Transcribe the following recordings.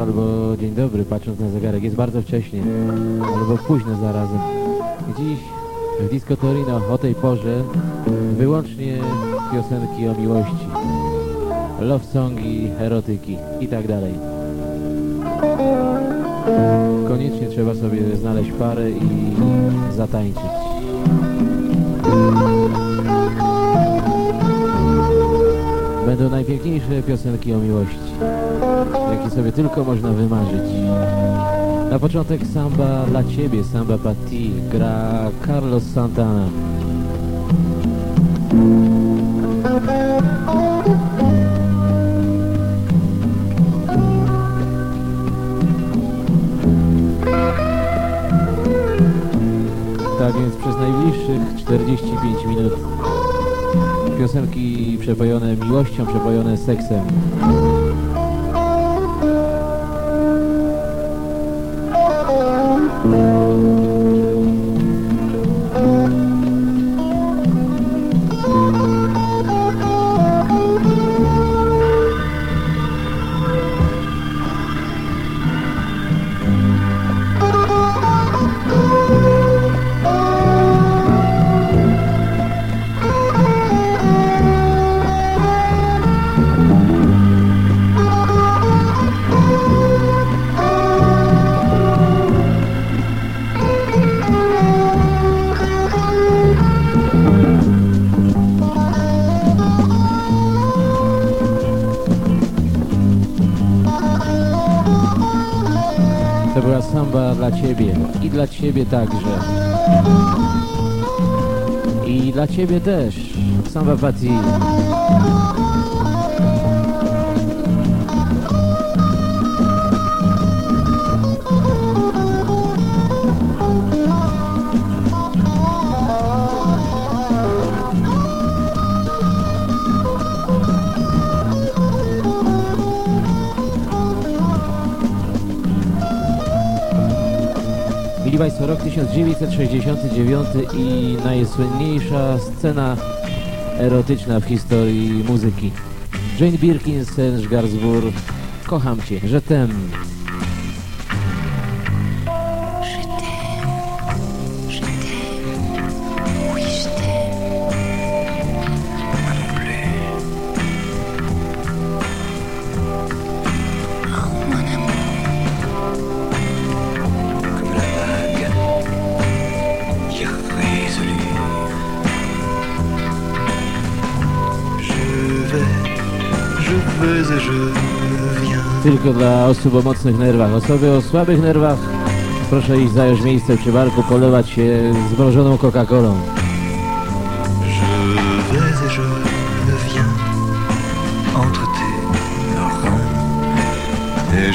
Albo dzień dobry, patrząc na zegarek. Jest bardzo wcześnie, albo późno zarazem. Dziś w Disco Torino o tej porze wyłącznie piosenki o miłości. Love songi, erotyki i tak dalej. Koniecznie trzeba sobie znaleźć parę i zatańczyć. Będą najpiękniejsze piosenki o miłości, jakie sobie tylko można wymarzyć. Na początek samba dla Ciebie, samba Patti, gra Carlos Santana. Tak więc przez najbliższych 45 minut piosenki przepojone miłością, przepojone seksem. I dla Ciebie także. I dla Ciebie też. Samba Patti. Mili Państwo, rok 1969 i najsłynniejsza scena erotyczna w historii muzyki. Jane Birkin, Serge Gainsbourg, Kocham Cię, że tem. Tylko dla osób o mocnych nerwach. Osoby o słabych nerwach proszę iść zająć miejsce przy barku, polewać się zmrożoną Coca-Colą. Je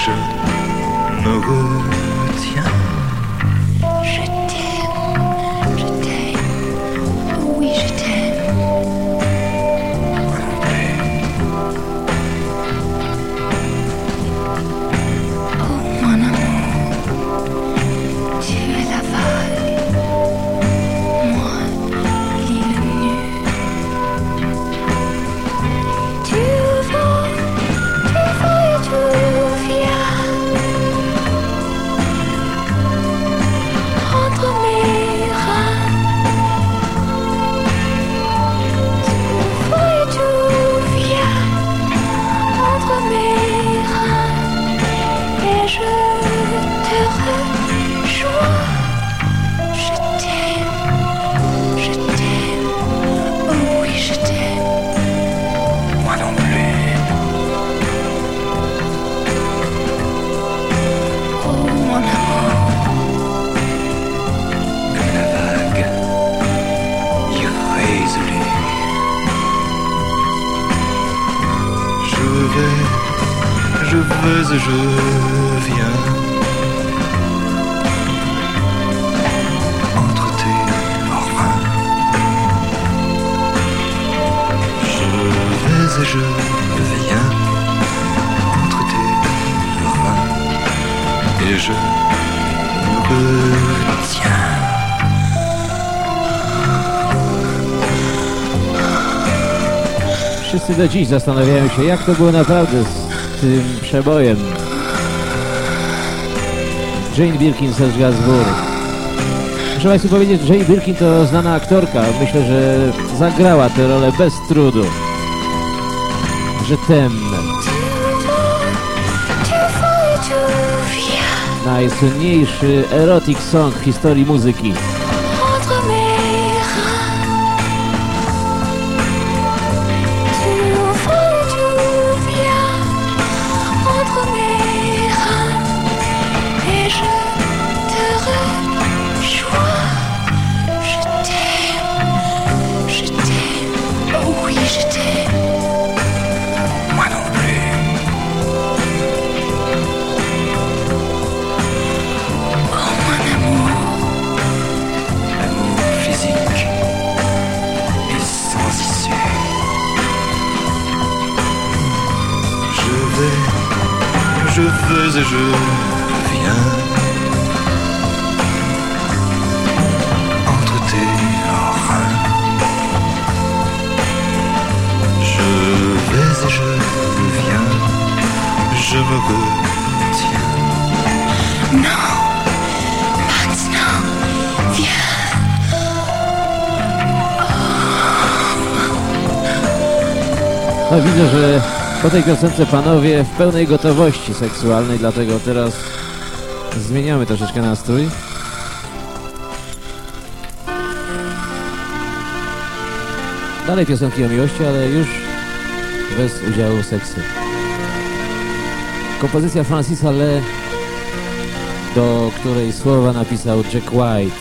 Et je me retiens. Wszyscy do dziś zastanawiają się, jak to było naprawdę z tym przebojem. Jane Birkin Serge Gainsbourg. Muszę Państwu powiedzieć, że Jane Birkin to znana aktorka. Myślę, że zagrała tę rolę bez trudu. Że tem najsłynniejszy erotic song w historii muzyki. Je me retiens. non, maintenant, viens. No widzę, że po tej piosence panowie w pełnej gotowości seksualnej, dlatego teraz zmieniamy troszeczkę nastrój. Dalej piosenki o miłości, ale już bez udziału seksu. Kompozycja Francisa Le, do której słowa napisał Jack White.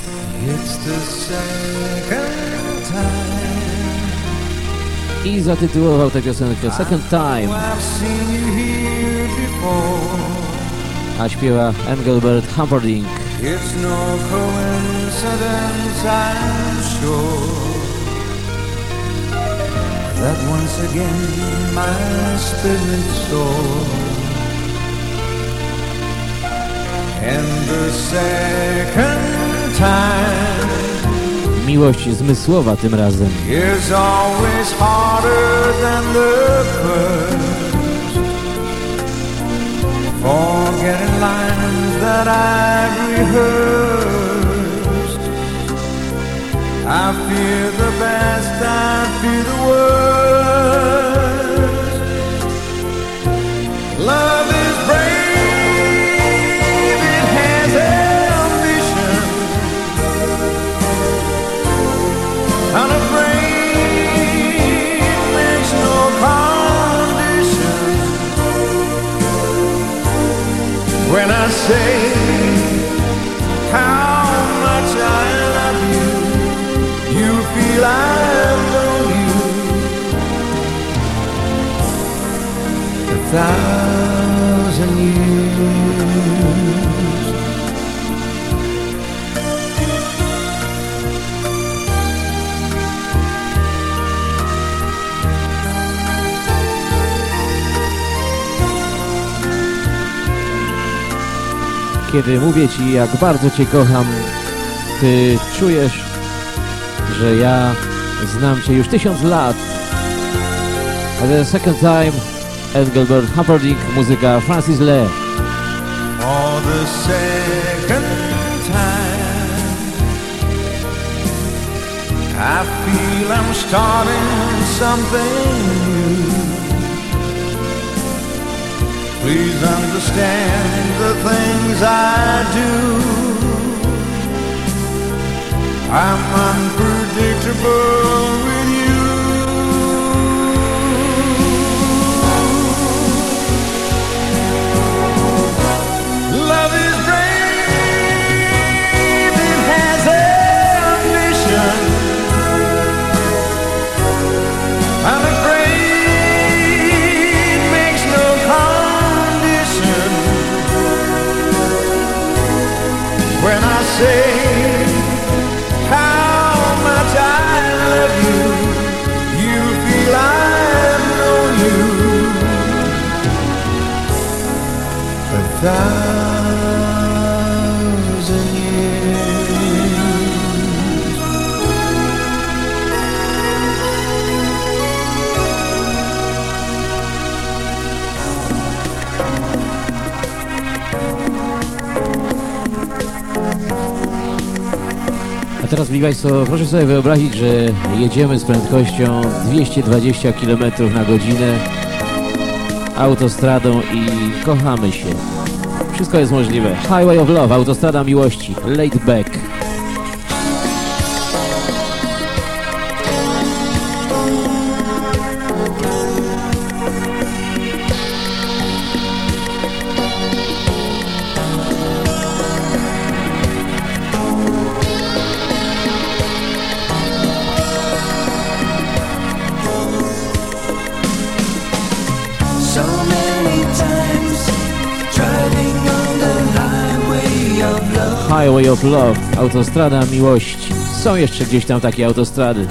I zatytułował tę piosenkę Second Time, a śpiewa Engelbert Humperdinck. It's no coincidence, I'm sure. That once again my spirit soars. Miłość zmysłowa tym razem. is always harder than the first. Forgetting lines that I've rehearsed. I fear the best, I fear the worst. When I say Kiedy mówię ci, jak bardzo cię kocham, ty czujesz, że ja znam cię już tysiąc lat. A the second time, Engelbert Humperdinck, muzyka Francis Le. For the second time, I feel I'm starting something new. Please understand the things I do. I'm unpredictable A teraz, mili Państwo, proszę sobie wyobrazić, że jedziemy z prędkością 220 km na godzinę autostradą i kochamy się. Wszystko jest możliwe. Highway of Love, autostrada miłości, laid back. So many Highway of Love, autostrada miłości. Są jeszcze gdzieś tam takie autostrady.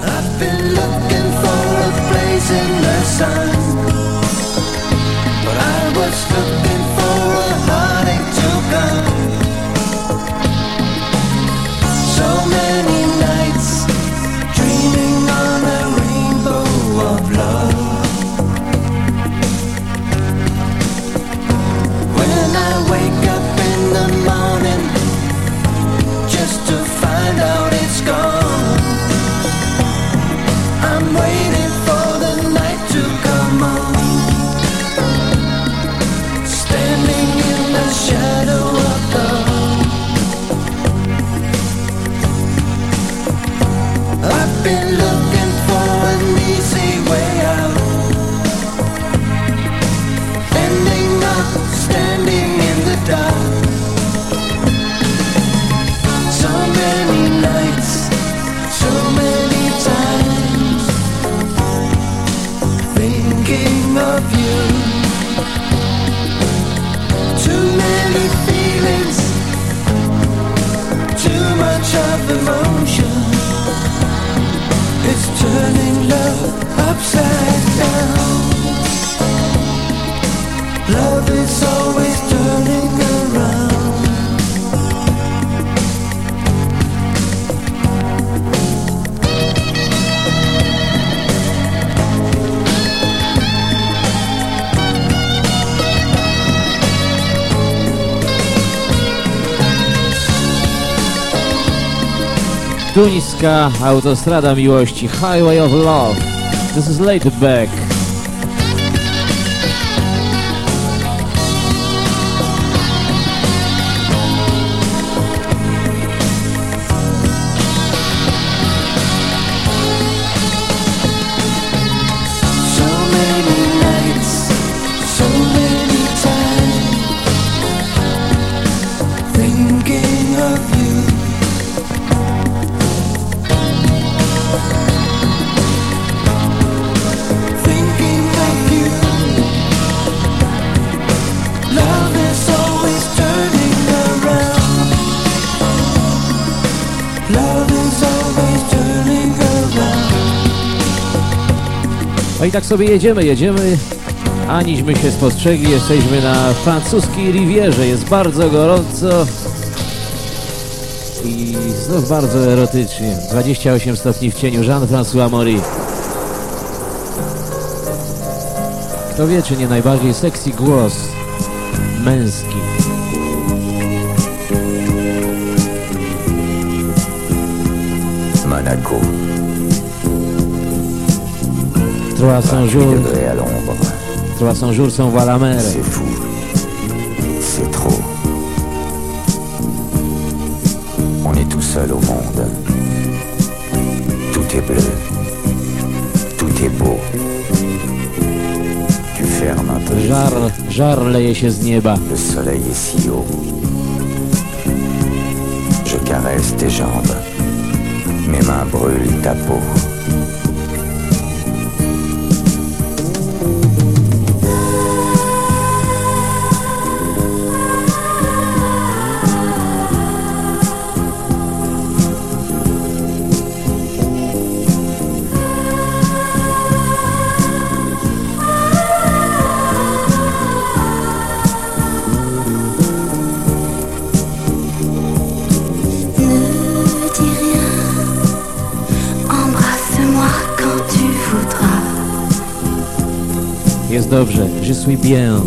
Tuńska autostrada miłości, Highway of Love. This is laid back. No i tak sobie jedziemy, jedziemy. Aniśmy się spostrzegli, jesteśmy na francuskiej Rivierze. Jest bardzo gorąco i znów bardzo erotycznie. 28 stopni w cieniu Jean-François Maury. Kto wie, czy nie najbardziej sexy głos męski. Monaco, 300 jours, à l'ombre. 300 jours sans voir la mer. C'est fou. C'est trop. On est tout seul au monde. Tout est bleu. Tout est beau. Tu fermes un peu. Żar, żar leje się z nieba. Le soleil est si haut. Je caresse tes jambes. Mes mains brûlent ta peau. Dobrze. Je suis bien.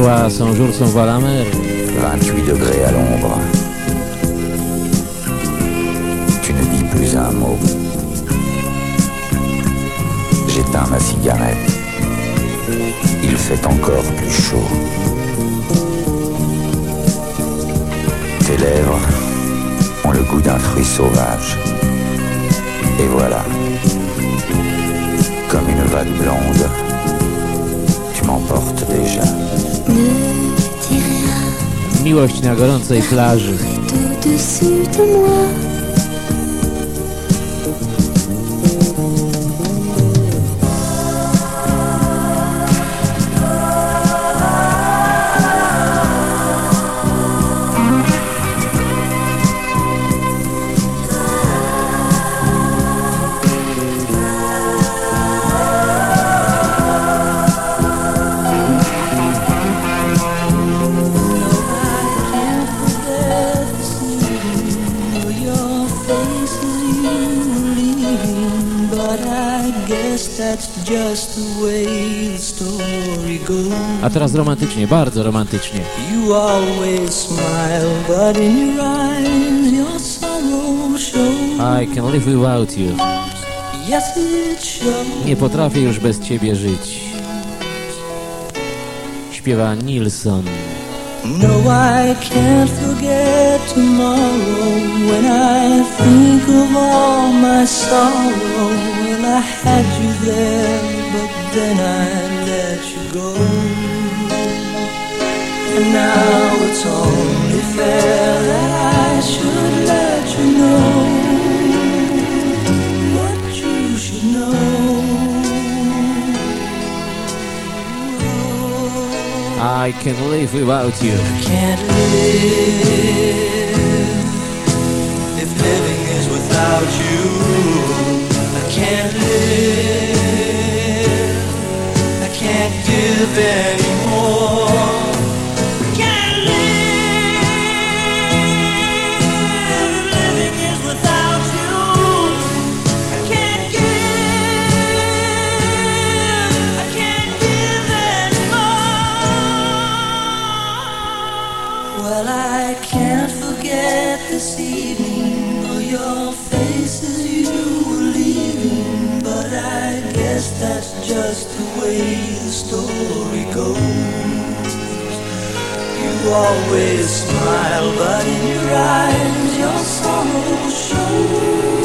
toi, 100 jours sans voir la mer. 28 degrés à l'ombre. Tu ne dis plus un mot. J'éteins ma cigarette. Il fait encore plus chaud. Tes lèvres ont le goût d'un fruit sauvage. Et voilà, comme une vague blonde, tu m'emportes déjà. Miłość na gorącej plaży. A teraz romantycznie, bardzo romantycznie. You always smile, but in your eyes your sorrow shows. I can live without you. Yes, it shows. Nie potrafię już bez ciebie żyć. Śpiewa Nilsson. No, I can't forget tomorrow when I think of all my sorrow. Well, I had you there, but then I let you go. And now it's only fair that I should let you know what you should know. I can live without you. I can't live if living is without you. I can't live. Can't give anymore. that's just the way the story goes. You always smile, but in your eyes your sorrow shows.